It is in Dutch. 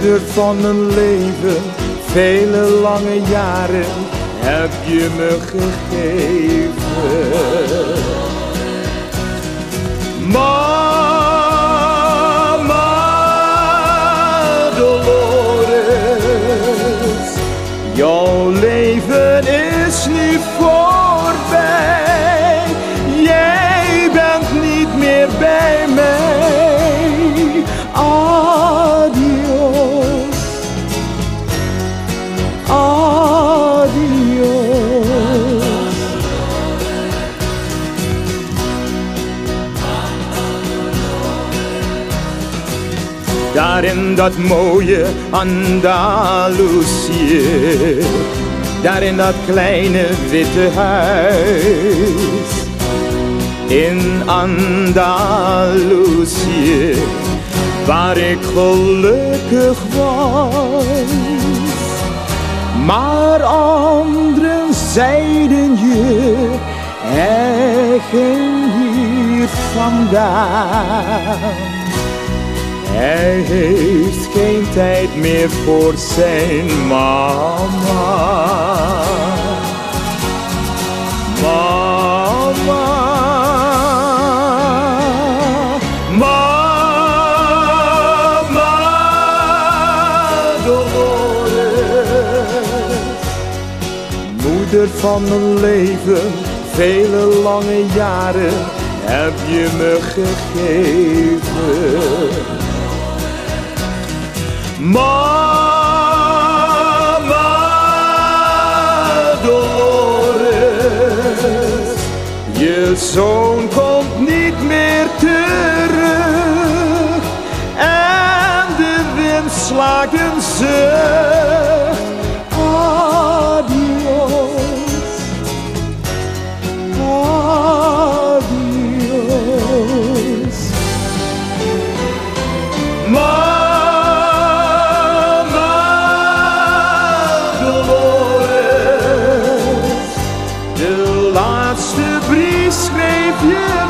Moeder van mijn leven, vele lange jaren heb je me gegeven. Mama Dolores, jouw leven is nu voorbij. Daar in dat mooie Andalusië, daar in dat kleine witte huis. In Andalusië, waar ik gelukkig was. Maar anderen zeiden je, hij ging hier. Hij heeft geen tijd meer voor zijn mama. Mama. Mama Dolores. Moeder van mijn leven, vele lange jaren heb je me gegeven. Mama Dolores, je zoon komt niet meer terug en de wind slaakt een zucht. Yeah.